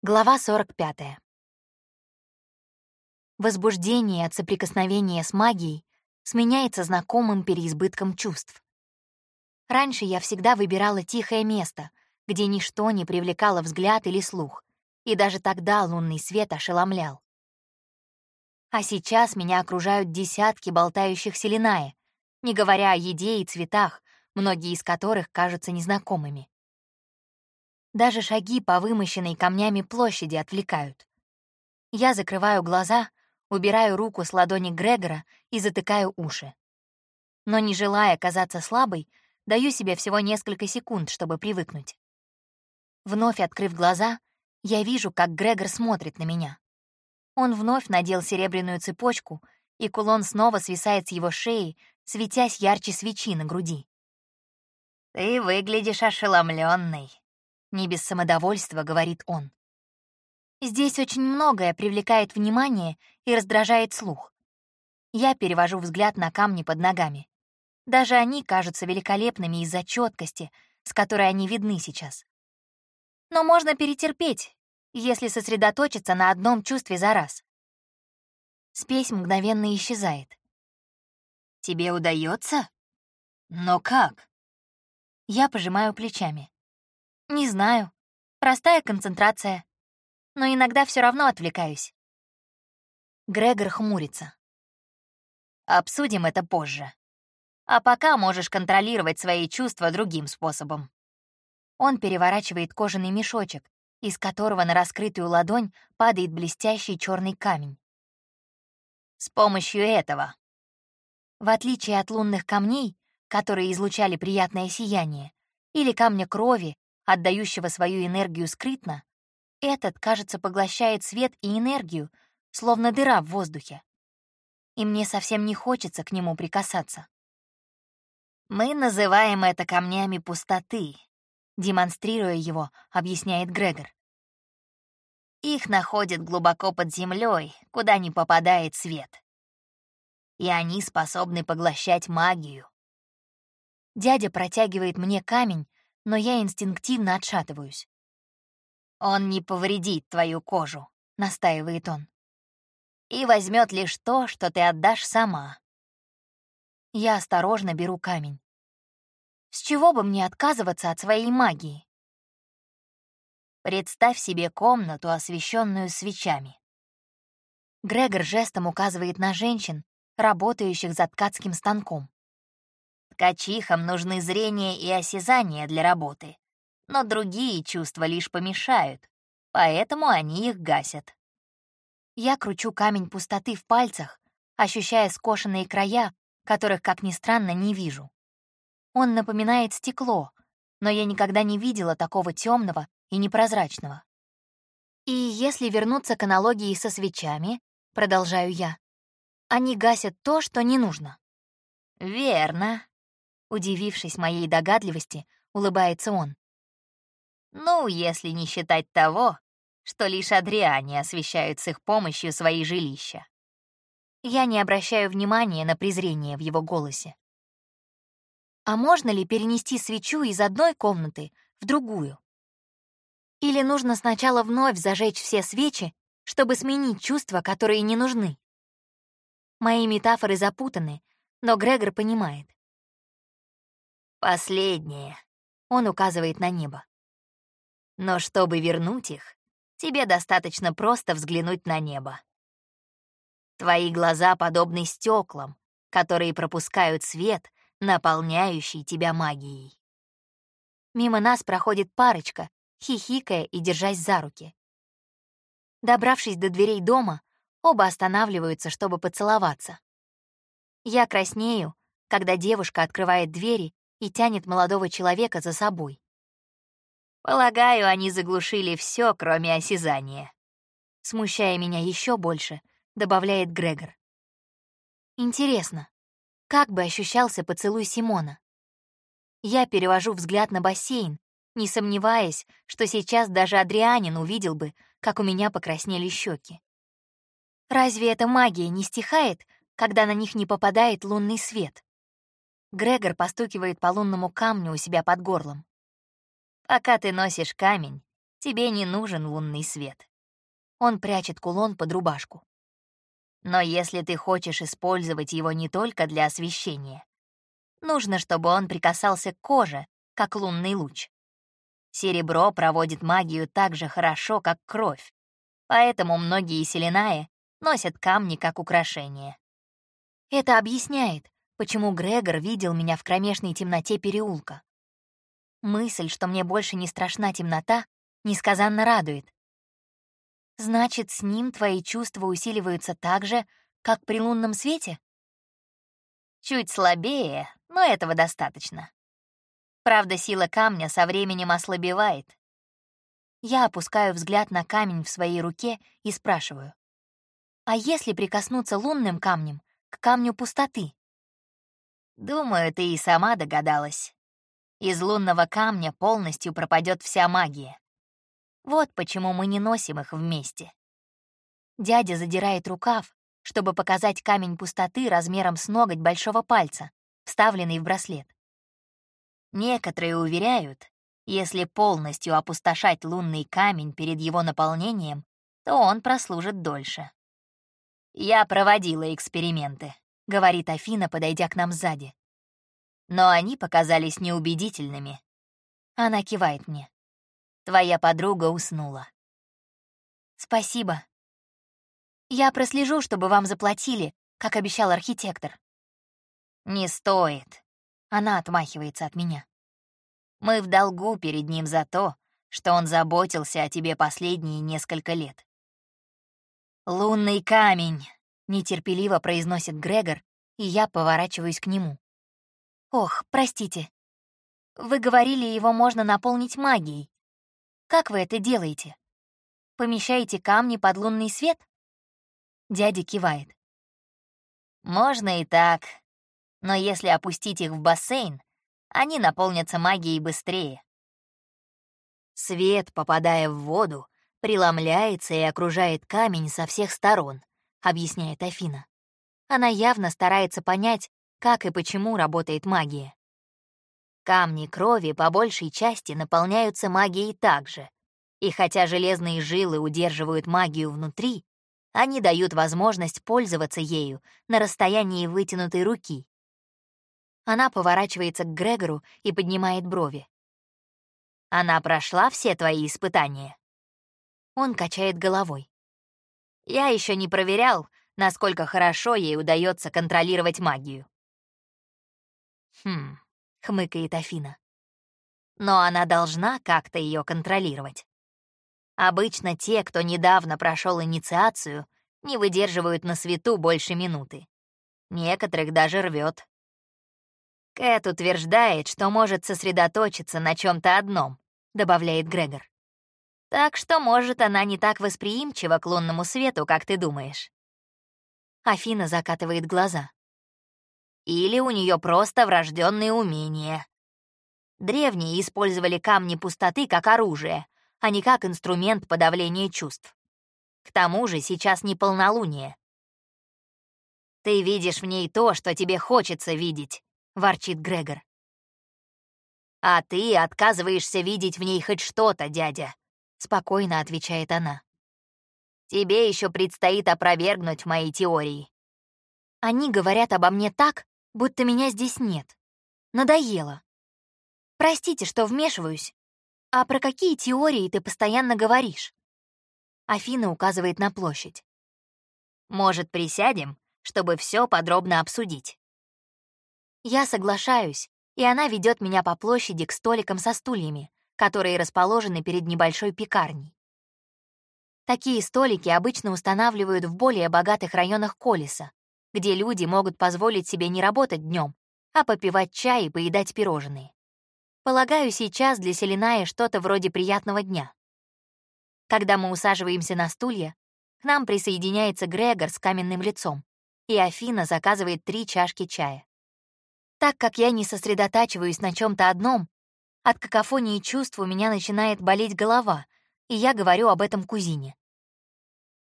Глава 45. Возбуждение от соприкосновения с магией сменяется знакомым переизбытком чувств. Раньше я всегда выбирала тихое место, где ничто не привлекало взгляд или слух, и даже тогда лунный свет ошеломлял. А сейчас меня окружают десятки болтающих селеная, не говоря о еде и цветах, многие из которых кажутся незнакомыми. Даже шаги по вымощенной камнями площади отвлекают. Я закрываю глаза, убираю руку с ладони Грегора и затыкаю уши. Но не желая казаться слабой, даю себе всего несколько секунд, чтобы привыкнуть. Вновь открыв глаза, я вижу, как Грегор смотрит на меня. Он вновь надел серебряную цепочку, и кулон снова свисает с его шеи, светясь ярче свечи на груди. «Ты выглядишь ошеломленной, не без самодовольства говорит он. Здесь очень многое привлекает внимание и раздражает слух. Я перевожу взгляд на камни под ногами. Даже они кажутся великолепными из-за четкости, с которой они видны сейчас. Но можно перетерпеть, если сосредоточиться на одном чувстве за раз. Спесь мгновенно исчезает. «Тебе удается? Но как?» Я пожимаю плечами. Не знаю. Простая концентрация. Но иногда все равно отвлекаюсь. Грегор хмурится. Обсудим это позже. А пока можешь контролировать свои чувства другим способом. Он переворачивает кожаный мешочек, из которого на раскрытую ладонь падает блестящий черный камень. С помощью этого. В отличие от лунных камней, которые излучали приятное сияние, или камня крови, отдающего свою энергию скрытно, этот, кажется, поглощает свет и энергию, словно дыра в воздухе. И мне совсем не хочется к нему прикасаться. «Мы называем это камнями пустоты», демонстрируя его, объясняет Грегор. Их находят глубоко под землей, куда не попадает свет. И они способны поглощать магию. Дядя протягивает мне камень, но я инстинктивно отшатываюсь. «Он не повредит твою кожу», — настаивает он. «И возьмет лишь то, что ты отдашь сама». Я осторожно беру камень. С чего бы мне отказываться от своей магии? Представь себе комнату, освещенную свечами. Грегор жестом указывает на женщин, работающих за ткацким станком. Ткачихам нужны зрение и осязание для работы, но другие чувства лишь помешают, поэтому они их гасят. Я кручу камень пустоты в пальцах, ощущая скошенные края, которых, как ни странно, не вижу. Он напоминает стекло, но я никогда не видела такого темного и непрозрачного. И если вернуться к аналогии со свечами, продолжаю я, они гасят то, что не нужно. Верно, Удивившись моей догадливости, улыбается он. «Ну, если не считать того, что лишь Адриане освещают с их помощью свои жилища». Я не обращаю внимания на презрение в его голосе. А можно ли перенести свечу из одной комнаты в другую? Или нужно сначала вновь зажечь все свечи, чтобы сменить чувства, которые не нужны? Мои метафоры запутаны, но Грегор понимает. Последнее. Он указывает на небо. Но чтобы вернуть их, тебе достаточно просто взглянуть на небо. Твои глаза подобны стеклам, которые пропускают свет, наполняющий тебя магией. Мимо нас проходит парочка, хихикая и держась за руки. Добравшись до дверей дома, оба останавливаются, чтобы поцеловаться. Я краснею, когда девушка открывает двери и тянет молодого человека за собой. Полагаю, они заглушили все, кроме осязания. Смущая меня еще больше, добавляет Грегор. Интересно, как бы ощущался поцелуй Симона? Я перевожу взгляд на бассейн, не сомневаясь, что сейчас даже Адрианин увидел бы, как у меня покраснели щеки. Разве эта магия не стихает, когда на них не попадает лунный свет? Грегор постукивает по лунному камню у себя под горлом. «Пока ты носишь камень, тебе не нужен лунный свет. Он прячет кулон под рубашку. Но если ты хочешь использовать его не только для освещения, нужно, чтобы он прикасался к коже, как лунный луч. Серебро проводит магию так же хорошо, как кровь, поэтому многие селенаи носят камни как украшение. Это объясняет, почему Грегор видел меня в кромешной темноте переулка. Мысль, что мне больше не страшна темнота, несказанно радует. Значит, с ним твои чувства усиливаются так же, как при лунном свете? Чуть слабее, но этого достаточно. Правда, сила камня со временем ослабевает. Я опускаю взгляд на камень в своей руке и спрашиваю. А если прикоснуться лунным камнем к камню пустоты? Думаю, ты и сама догадалась. Из лунного камня полностью пропадет вся магия. Вот почему мы не носим их вместе. Дядя задирает рукав, чтобы показать камень пустоты размером с ноготь большого пальца, вставленный в браслет. Некоторые уверяют, если полностью опустошать лунный камень перед его наполнением, то он прослужит дольше. «Я проводила эксперименты», — говорит Афина, подойдя к нам сзади. «Но они показались неубедительными». Она кивает мне. «Твоя подруга уснула». «Спасибо. Я прослежу, чтобы вам заплатили, как обещал архитектор». «Не стоит», — она отмахивается от меня. «Мы в долгу перед ним за то, что он заботился о тебе последние несколько лет. «Лунный камень!» — нетерпеливо произносит Грегор, и я поворачиваюсь к нему. «Ох, простите. Вы говорили, его можно наполнить магией. Как вы это делаете? Помещаете камни под лунный свет?» Дядя кивает. «Можно и так, но если опустить их в бассейн, они наполнятся магией быстрее. Свет, попадая в воду, преломляется и окружает камень со всех сторон, объясняет Афина. Она явно старается понять, как и почему работает магия. Камни крови по большей части наполняются магией также. И хотя железные жилы удерживают магию внутри, они дают возможность пользоваться ею на расстоянии вытянутой руки. Она поворачивается к Грегору и поднимает брови. «Она прошла все твои испытания?» Он качает головой. Я еще не проверял, насколько хорошо ей удается контролировать магию. Хм, хмыкает Афина. Но она должна как-то ее контролировать. Обычно те, кто недавно прошел инициацию, не выдерживают на свету больше минуты. Некоторых даже рвет. Кэт утверждает, что может сосредоточиться на чем то одном, добавляет Грегор. Так что, может, она не так восприимчива к лунному свету, как ты думаешь. Афина закатывает глаза. Или у нее просто врожденные умения. Древние использовали камни пустоты как оружие, а не как инструмент подавления чувств. К тому же сейчас не полнолуние. «Ты видишь в ней то, что тебе хочется видеть», — ворчит Грегор. «А ты отказываешься видеть в ней хоть что-то, дядя», — спокойно отвечает она. «Тебе еще предстоит опровергнуть мои теории». Они говорят обо мне так, будто меня здесь нет. Надоело. Простите, что вмешиваюсь. А про какие теории ты постоянно говоришь? Афина указывает на площадь. Может, присядем, чтобы все подробно обсудить? Я соглашаюсь, и она ведет меня по площади к столикам со стульями, которые расположены перед небольшой пекарней. Такие столики обычно устанавливают в более богатых районах Колеса, где люди могут позволить себе не работать днем, а попивать чай и поедать пирожные. Полагаю, сейчас для Селиная что-то вроде приятного дня. Когда мы усаживаемся на стулья, к нам присоединяется Грегор с каменным лицом, и Афина заказывает три чашки чая. Так как я не сосредотачиваюсь на чем то одном, от какофонии чувств у меня начинает болеть голова, и я говорю об этом кузине.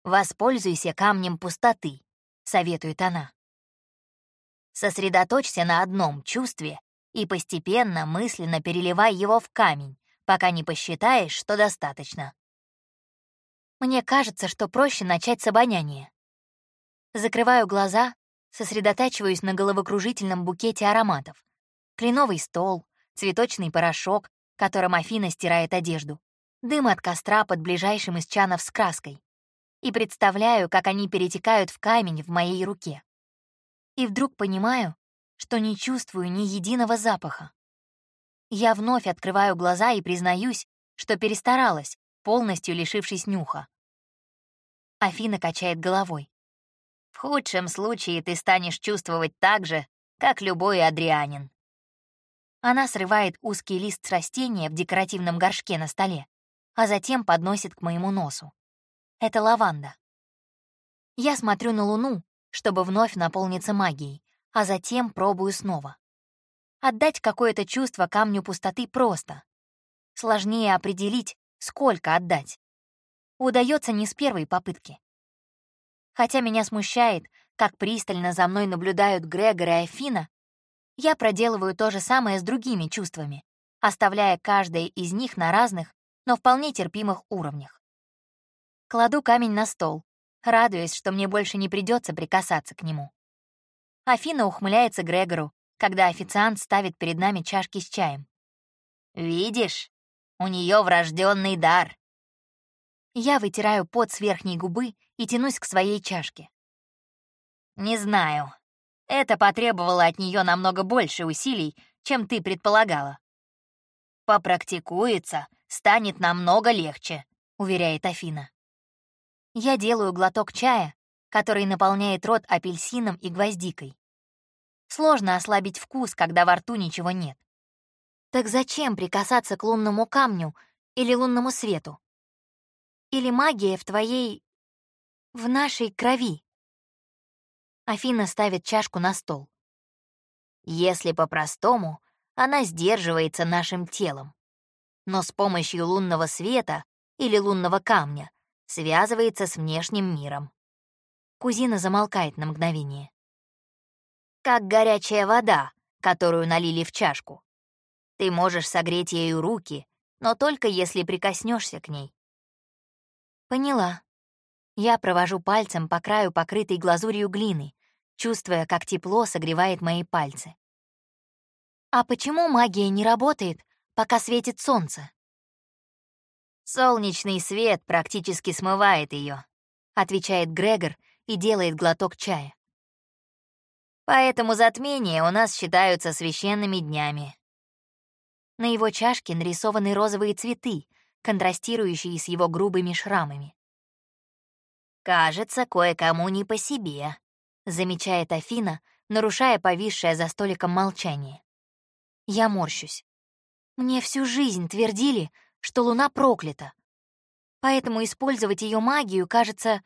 «Воспользуйся камнем пустоты», — советует она. Сосредоточься на одном чувстве и постепенно мысленно переливай его в камень, пока не посчитаешь, что достаточно. Мне кажется, что проще начать с обоняния. Закрываю глаза, сосредотачиваюсь на головокружительном букете ароматов. Кленовый стол, цветочный порошок, которым Афина стирает одежду, дым от костра под ближайшим из чанов с краской. И представляю, как они перетекают в камень в моей руке. И вдруг понимаю, что не чувствую ни единого запаха. Я вновь открываю глаза и признаюсь, что перестаралась, полностью лишившись нюха. Афина качает головой. В худшем случае ты станешь чувствовать так же, как любой адрианин. Она срывает узкий лист с растения в декоративном горшке на столе, а затем подносит к моему носу. Это лаванда. Я смотрю на Луну, чтобы вновь наполниться магией, а затем пробую снова. Отдать какое-то чувство камню пустоты просто. Сложнее определить, Сколько отдать? Удается не с первой попытки. Хотя меня смущает, как пристально за мной наблюдают Грегор и Афина, я проделываю то же самое с другими чувствами, оставляя каждое из них на разных, но вполне терпимых уровнях. Кладу камень на стол, радуясь, что мне больше не придется прикасаться к нему. Афина ухмыляется Грегору, когда официант ставит перед нами чашки с чаем. «Видишь, у нее врожденный дар. Я вытираю пот с верхней губы и тянусь к своей чашке. Не знаю. Это потребовало от нее намного больше усилий, чем ты предполагала. Попрактикуется, станет намного легче, уверяет Афина. Я делаю глоток чая, который наполняет рот апельсином и гвоздикой. Сложно ослабить вкус, когда во рту ничего нет. Так зачем прикасаться к лунному камню или лунному свету? Или магия в твоей... в нашей крови? Афина ставит чашку на стол. Если по-простому, она сдерживается нашим телом. Но с помощью лунного света или лунного камня связывается с внешним миром. Кузина замолкает на мгновение. Как горячая вода, которую налили в чашку. Ты можешь согреть ею руки, но только если прикоснешься к ней. Поняла. Я провожу пальцем по краю покрытой глазурью глины, чувствуя, как тепло согревает мои пальцы. А почему магия не работает, пока светит солнце? Солнечный свет практически смывает ее, отвечает Грегор и делает глоток чая. Поэтому затмения у нас считаются священными днями. На его чашке нарисованы розовые цветы, контрастирующие с его грубыми шрамами. «Кажется, кое-кому не по себе», — замечает Афина, нарушая повисшее за столиком молчание. Я морщусь. Мне всю жизнь твердили, что Луна проклята. Поэтому использовать ее магию кажется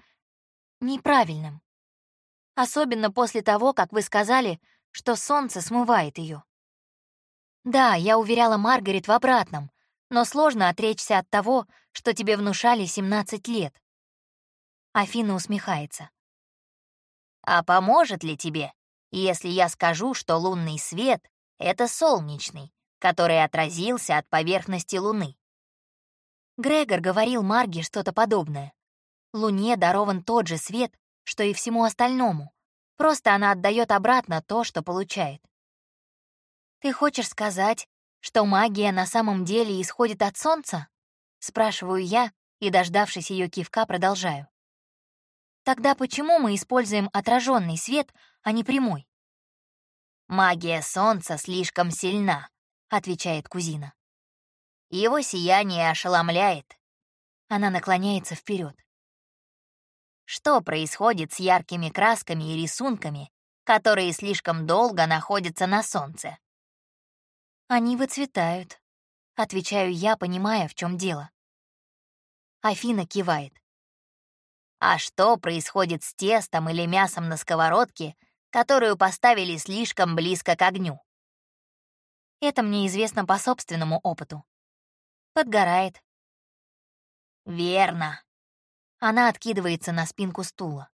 неправильным. Особенно после того, как вы сказали, что Солнце смывает ее. Да, я уверяла Маргарет в обратном, но сложно отречься от того, что тебе внушали 17 лет. Афина усмехается. А поможет ли тебе, если я скажу, что лунный свет — это солнечный, который отразился от поверхности Луны? Грегор говорил Марге что-то подобное. Луне дарован тот же свет, что и всему остальному, просто она отдает обратно то, что получает. «Ты хочешь сказать, что магия на самом деле исходит от солнца?» Спрашиваю я и, дождавшись ее кивка, продолжаю. «Тогда почему мы используем отраженный свет, а не прямой?» «Магия солнца слишком сильна», — отвечает кузина. «Его сияние ошеломляет». Она наклоняется вперед. Что происходит с яркими красками и рисунками, которые слишком долго находятся на солнце? «Они выцветают», — отвечаю я, понимая, в чем дело. Афина кивает. «А что происходит с тестом или мясом на сковородке, которую поставили слишком близко к огню?» Это мне известно по собственному опыту. Подгорает. «Верно». Она откидывается на спинку стула.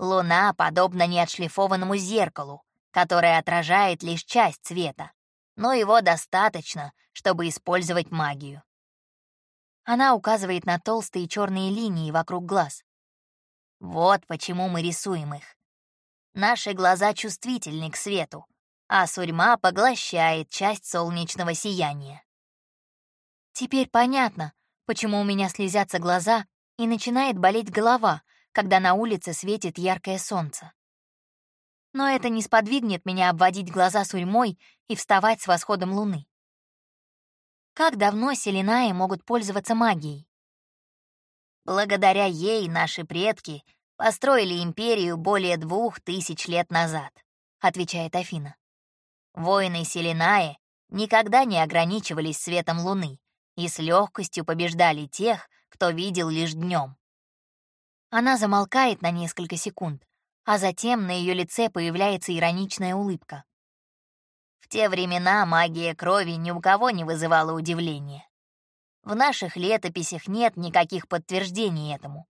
Луна подобна неотшлифованному зеркалу, которое отражает лишь часть цвета но его достаточно, чтобы использовать магию. Она указывает на толстые черные линии вокруг глаз. Вот почему мы рисуем их. Наши глаза чувствительны к свету, а сурьма поглощает часть солнечного сияния. Теперь понятно, почему у меня слезятся глаза и начинает болеть голова, когда на улице светит яркое солнце. Но это не сподвигнет меня обводить глаза сурьмой и вставать с восходом луны. Как давно селенаи могут пользоваться магией? Благодаря ей наши предки построили империю более двух тысяч лет назад, отвечает Афина. Воины Селенаи никогда не ограничивались светом луны и с легкостью побеждали тех, кто видел лишь днем. Она замолкает на несколько секунд, а затем на ее лице появляется ироничная улыбка. Те времена магия крови ни у кого не вызывала удивления. В наших летописях нет никаких подтверждений этому,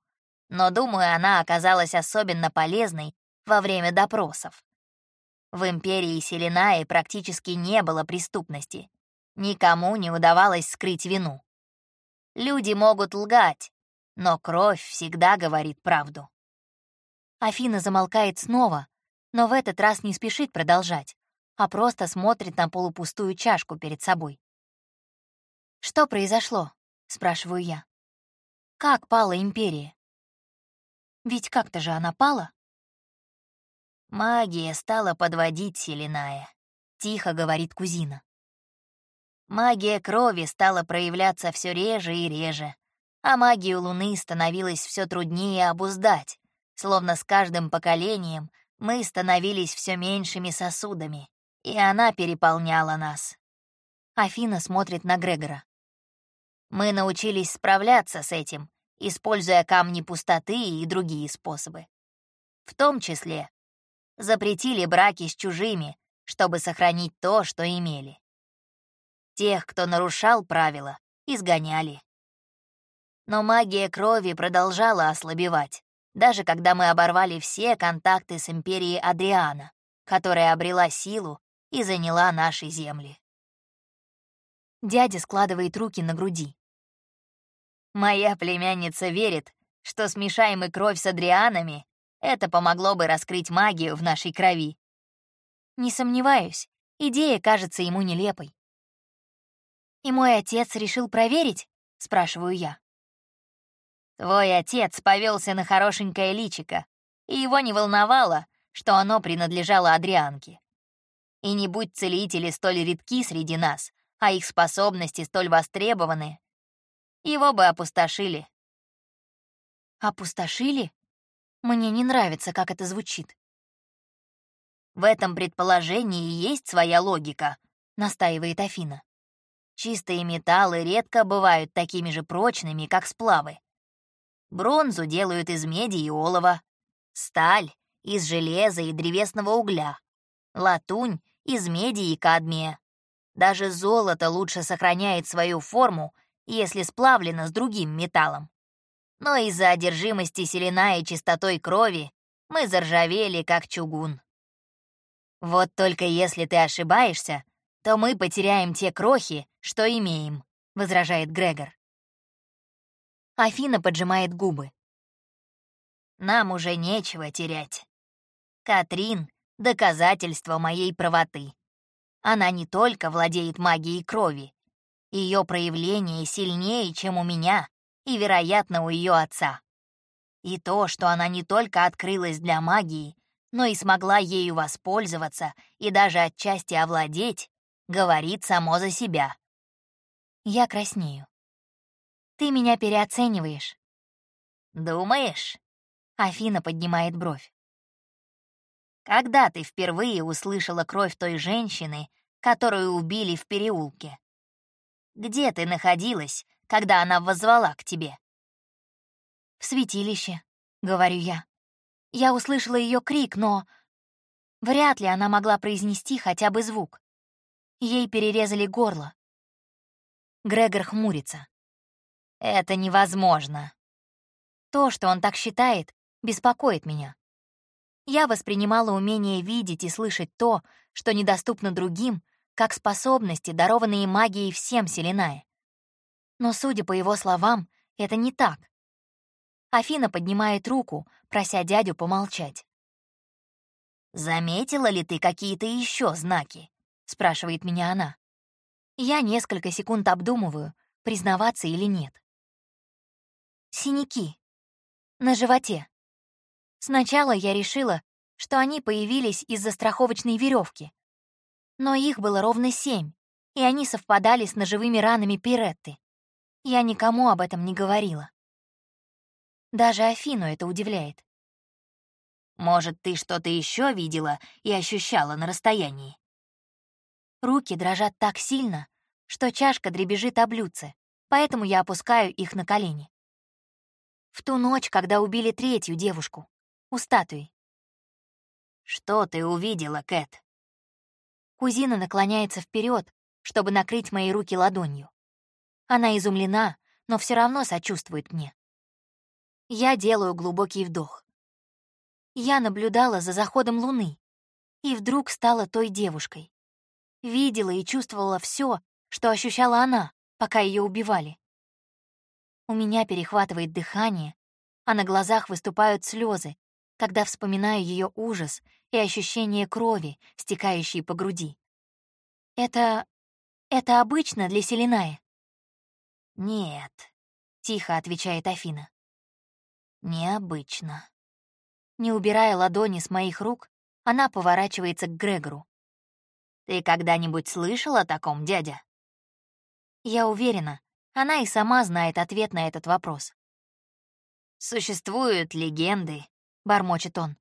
но, думаю, она оказалась особенно полезной во время допросов. В империи Селенаи практически не было преступности. Никому не удавалось скрыть вину. Люди могут лгать, но кровь всегда говорит правду. Афина замолкает снова, но в этот раз не спешит продолжать а просто смотрит на полупустую чашку перед собой. «Что произошло?» — спрашиваю я. «Как пала империя?» Ведь как-то же она пала. «Магия стала подводить Селиная», — тихо говорит кузина. Магия крови стала проявляться все реже и реже, а магию Луны становилось все труднее обуздать, словно с каждым поколением мы становились все меньшими сосудами и она переполняла нас. Афина смотрит на Грегора. Мы научились справляться с этим, используя камни пустоты и другие способы. В том числе запретили браки с чужими, чтобы сохранить то, что имели. Тех, кто нарушал правила, изгоняли. Но магия крови продолжала ослабевать, даже когда мы оборвали все контакты с империей Адриана, которая обрела силу и заняла наши земли. Дядя складывает руки на груди. Моя племянница верит, что смешаем мы кровь с Адрианами, это помогло бы раскрыть магию в нашей крови. Не сомневаюсь, идея кажется ему нелепой. «И мой отец решил проверить?» — спрашиваю я. Твой отец повелся на хорошенькое личико, и его не волновало, что оно принадлежало Адрианке. И не будь целители столь редки среди нас, а их способности столь востребованы, его бы опустошили. Опустошили? Мне не нравится, как это звучит. В этом предположении есть своя логика, настаивает Афина. Чистые металлы редко бывают такими же прочными, как сплавы. Бронзу делают из меди и олова, сталь — из железа и древесного угля, латунь из меди и кадмия. Даже золото лучше сохраняет свою форму, если сплавлено с другим металлом. Но из-за одержимости селена и чистотой крови мы заржавели, как чугун. Вот только если ты ошибаешься, то мы потеряем те крохи, что имеем, — возражает Грегор. Афина поджимает губы. Нам уже нечего терять. Катрин доказательство моей правоты. Она не только владеет магией крови, ее проявление сильнее, чем у меня и, вероятно, у ее отца. И то, что она не только открылась для магии, но и смогла ею воспользоваться и даже отчасти овладеть, говорит само за себя. Я краснею. Ты меня переоцениваешь. Думаешь? Афина поднимает бровь. Когда ты впервые услышала кровь той женщины, которую убили в переулке? Где ты находилась, когда она воззвала к тебе? В святилище, говорю я. Я услышала ее крик, но вряд ли она могла произнести хотя бы звук. Ей перерезали горло. Грегор хмурится. Это невозможно. То, что он так считает, беспокоит меня. Я воспринимала умение видеть и слышать то, что недоступно другим, как способности, дарованные магией всем Селиная. Но, судя по его словам, это не так. Афина поднимает руку, прося дядю помолчать. «Заметила ли ты какие-то еще знаки?» — спрашивает меня она. Я несколько секунд обдумываю, признаваться или нет. Синяки. На животе. Сначала я решила, что они появились из-за страховочной веревки. Но их было ровно семь, и они совпадали с ножевыми ранами Пиретты. Я никому об этом не говорила. Даже Афину это удивляет. Может, ты что-то еще видела и ощущала на расстоянии? Руки дрожат так сильно, что чашка дребезжит об блюдце, поэтому я опускаю их на колени. В ту ночь, когда убили третью девушку, у статуи. «Что ты увидела, Кэт?» Кузина наклоняется вперед, чтобы накрыть мои руки ладонью. Она изумлена, но все равно сочувствует мне. Я делаю глубокий вдох. Я наблюдала за заходом луны и вдруг стала той девушкой. Видела и чувствовала все, что ощущала она, пока ее убивали. У меня перехватывает дыхание, а на глазах выступают слезы, когда вспоминаю ее ужас и ощущение крови, стекающей по груди. Это... это обычно для Селиная? «Нет», — тихо отвечает Афина. «Необычно». Не убирая ладони с моих рук, она поворачивается к Грегору. «Ты когда-нибудь слышал о таком, дядя?» Я уверена, она и сама знает ответ на этот вопрос. «Существуют легенды», — бормочет он.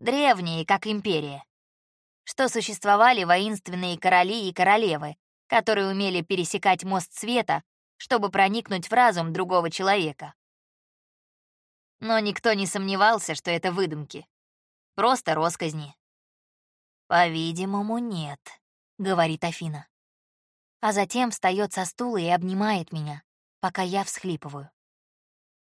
«Древние, как империя. Что существовали воинственные короли и королевы, которые умели пересекать мост света, чтобы проникнуть в разум другого человека. Но никто не сомневался, что это выдумки. Просто росказни. «По-видимому, нет», — говорит Афина. А затем встает со стула и обнимает меня, пока я всхлипываю.